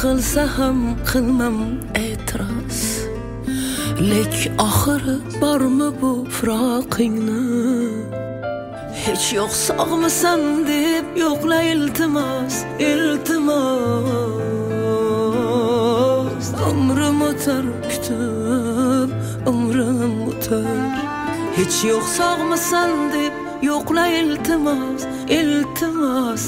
qilsa ham qilmam e'tiroz lek oxiri bormi bu firoqingni hech yo'q sog'misan deb yo'qla iltimos iltimos umrim o'tar kutib umrim o'tar hech yo'q sog'misan deb yo'qla iltimos iltimos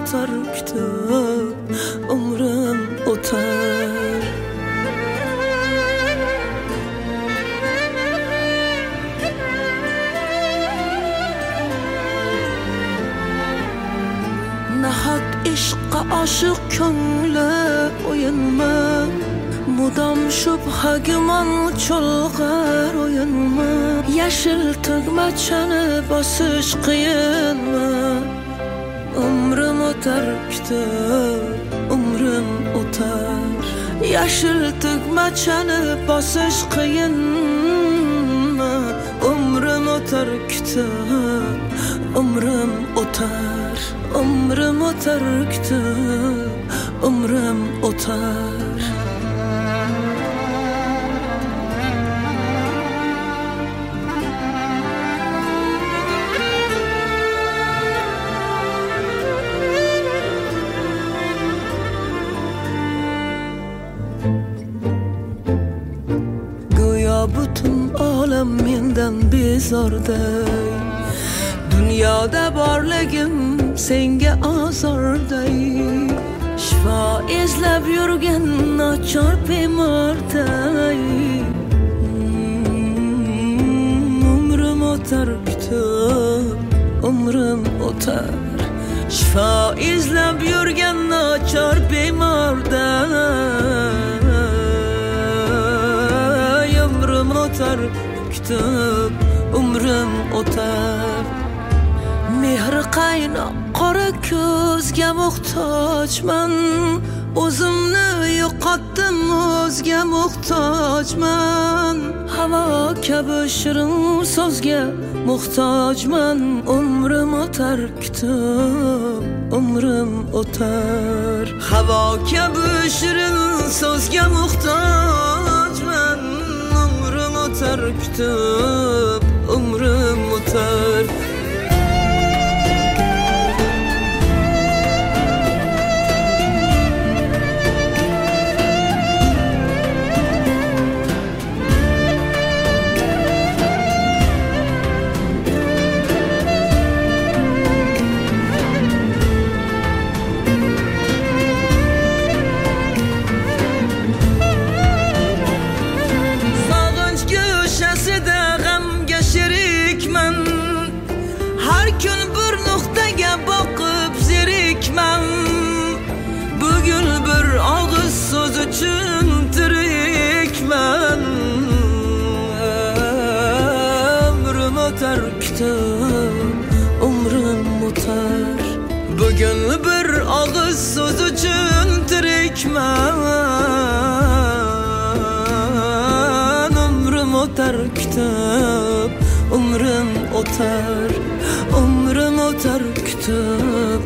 o'tar kutib umrim o'tar nahot ishqqa oshiq ko'ngli o'yinmi mudom shubha gumon cho'lg'ar o'yinmi yashil tugmachani bosish qiyinmi umrim o'tar kutib umrim o'tar yashil tugmachani bosish qiyinmi umrim o'tar kutib umrim o'tar umrim o'tar kutib umrim o'tar mendan bezorday dunyoda borligim senga ozorday shifo izlab yurgan nochor bemorday Mm, umrim o'tar kutib umrim o'tar. Shifo izlab yurgan nochor bemorday umrim o'tar kutib umrim o'tar. Mehri qaynoq qora ko'zga muhtojman. O'zimni yo'qotdim o'zga muhtojman. Havo kabi shirin so'zga muhtojman. Umrim o'tar kutib umrim o'tar. Havo kabi shirin so'zga muhtojman. Umrim kun bir nuqtaga boqib zerikman Bugun bir og'iz so'z uchun tirikman Umrim o'tar kutib umrim o'tar Bugun bir og'iz so'z uchun tirikman umrim o'tar kutib umrim o'tar umrim o'tar kutib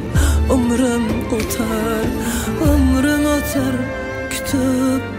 umrim o'tar umrim o'tar kutib